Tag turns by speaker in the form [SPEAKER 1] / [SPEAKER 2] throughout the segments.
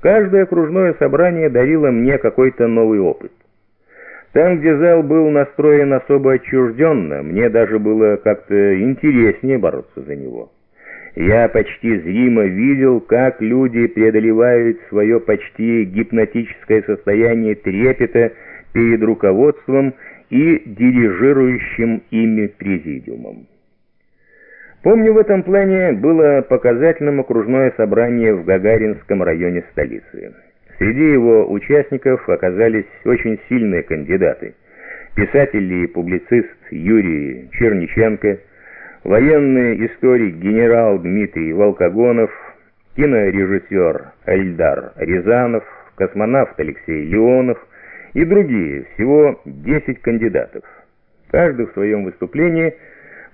[SPEAKER 1] Каждое окружное собрание дарило мне какой-то новый опыт. Там, где зал был настроен особо отчужденно, мне даже было как-то интереснее бороться за него. Я почти зримо видел, как люди преодолевают свое почти гипнотическое состояние трепета перед руководством и дирижирующим ими президиумом. Помню, в этом плане было показательным окружное собрание в Гагаринском районе столицы. Среди его участников оказались очень сильные кандидаты. Писатель и публицист Юрий Черниченко, военный историк генерал Дмитрий Волкогонов, кинорежиссер Эльдар Рязанов, космонавт Алексей Леонов и другие, всего 10 кандидатов. Каждый в своем выступлении –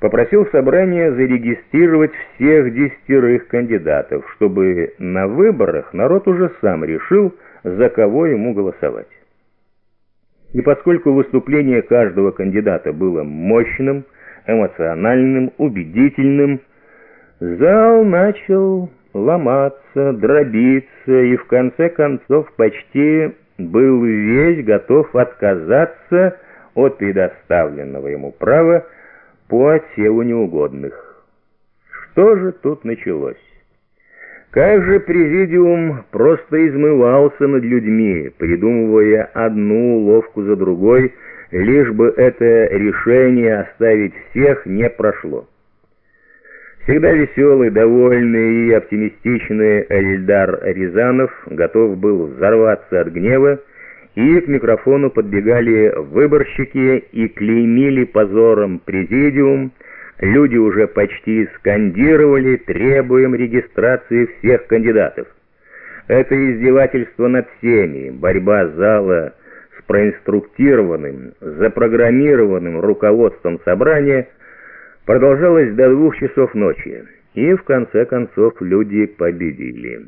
[SPEAKER 1] попросил собрание зарегистрировать всех десятерых кандидатов, чтобы на выборах народ уже сам решил, за кого ему голосовать. И поскольку выступление каждого кандидата было мощным, эмоциональным, убедительным, зал начал ломаться, дробиться и в конце концов почти был весь готов отказаться от предоставленного ему права по отсеву неугодных. Что же тут началось? Как же президиум просто измывался над людьми, придумывая одну уловку за другой, лишь бы это решение оставить всех не прошло. Всегда веселый, довольный и оптимистичный Эльдар Рязанов готов был взорваться от гнева, и к микрофону подбегали выборщики и клеймили позором президиум. Люди уже почти скандировали «требуем регистрации всех кандидатов». Это издевательство над всеми, борьба зала с проинструктированным, запрограммированным руководством собрания продолжалась до двух часов ночи, и в конце концов люди победили.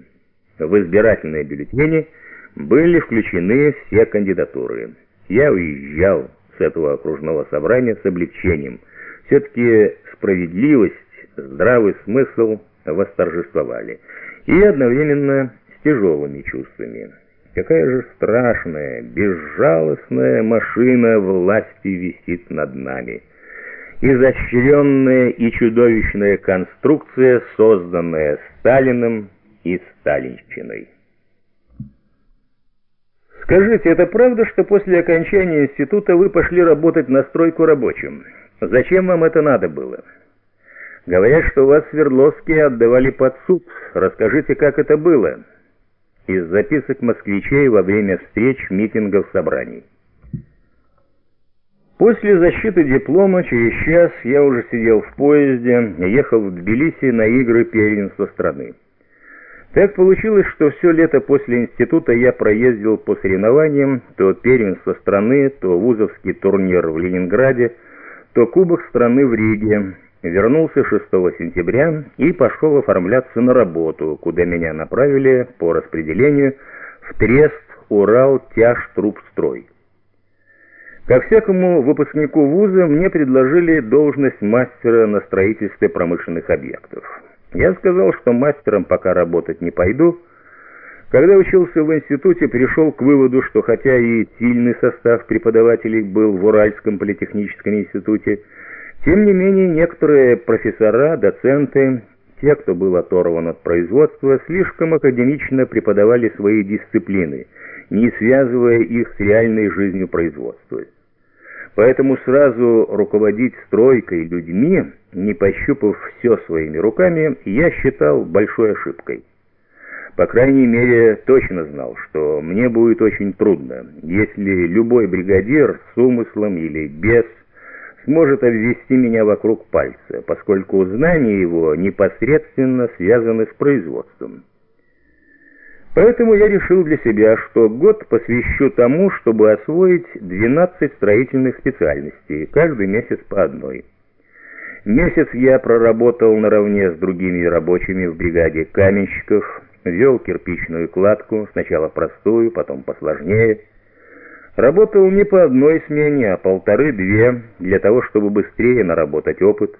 [SPEAKER 1] В избирательные бюллетени – были включены все кандидатуры. Я уезжал с этого окружного собрания с облегчением. Все-таки справедливость, здравый смысл восторжествовали. И одновременно с тяжелыми чувствами. Какая же страшная, безжалостная машина власти висит над нами. Изощренная и чудовищная конструкция, созданная Сталиным и Сталинщиной. Скажите, это правда, что после окончания института вы пошли работать на стройку рабочим? Зачем вам это надо было? Говорят, что вас Свердловские отдавали под суд. Расскажите, как это было? Из записок москвичей во время встреч, митингов, собраний. После защиты диплома через час я уже сидел в поезде ехал в Тбилиси на игры первенства страны. Так получилось, что все лето после института я проездил по соревнованиям, то первенство страны, то вузовский турнир в Ленинграде, то кубок страны в Риге. Вернулся 6 сентября и пошел оформляться на работу, куда меня направили по распределению в Трест Урал Тяж Трубстрой. Как всякому выпускнику вуза мне предложили должность мастера на строительстве промышленных объектов. Я сказал, что мастером пока работать не пойду. Когда учился в институте, пришел к выводу, что хотя и сильный состав преподавателей был в Уральском политехническом институте, тем не менее некоторые профессора, доценты, те, кто был оторван от производства, слишком академично преподавали свои дисциплины, не связывая их с реальной жизнью производства. Поэтому сразу руководить стройкой людьми, не пощупав все своими руками, я считал большой ошибкой. По крайней мере, точно знал, что мне будет очень трудно, если любой бригадир с умыслом или без сможет обвести меня вокруг пальца, поскольку знания его непосредственно связаны с производством. Поэтому я решил для себя, что год посвящу тому, чтобы освоить 12 строительных специальностей, каждый месяц по одной. Месяц я проработал наравне с другими рабочими в бригаде каменщиков, вел кирпичную кладку, сначала простую, потом посложнее. Работал не по одной смене, а полторы-две, для того, чтобы быстрее наработать опыт.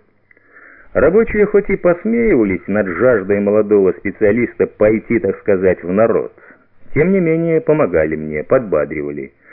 [SPEAKER 1] Рабочие хоть и посмеивались над жаждой молодого специалиста пойти, так сказать, в народ, тем не менее помогали мне, подбадривали.